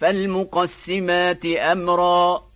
فالمقسمات أمرا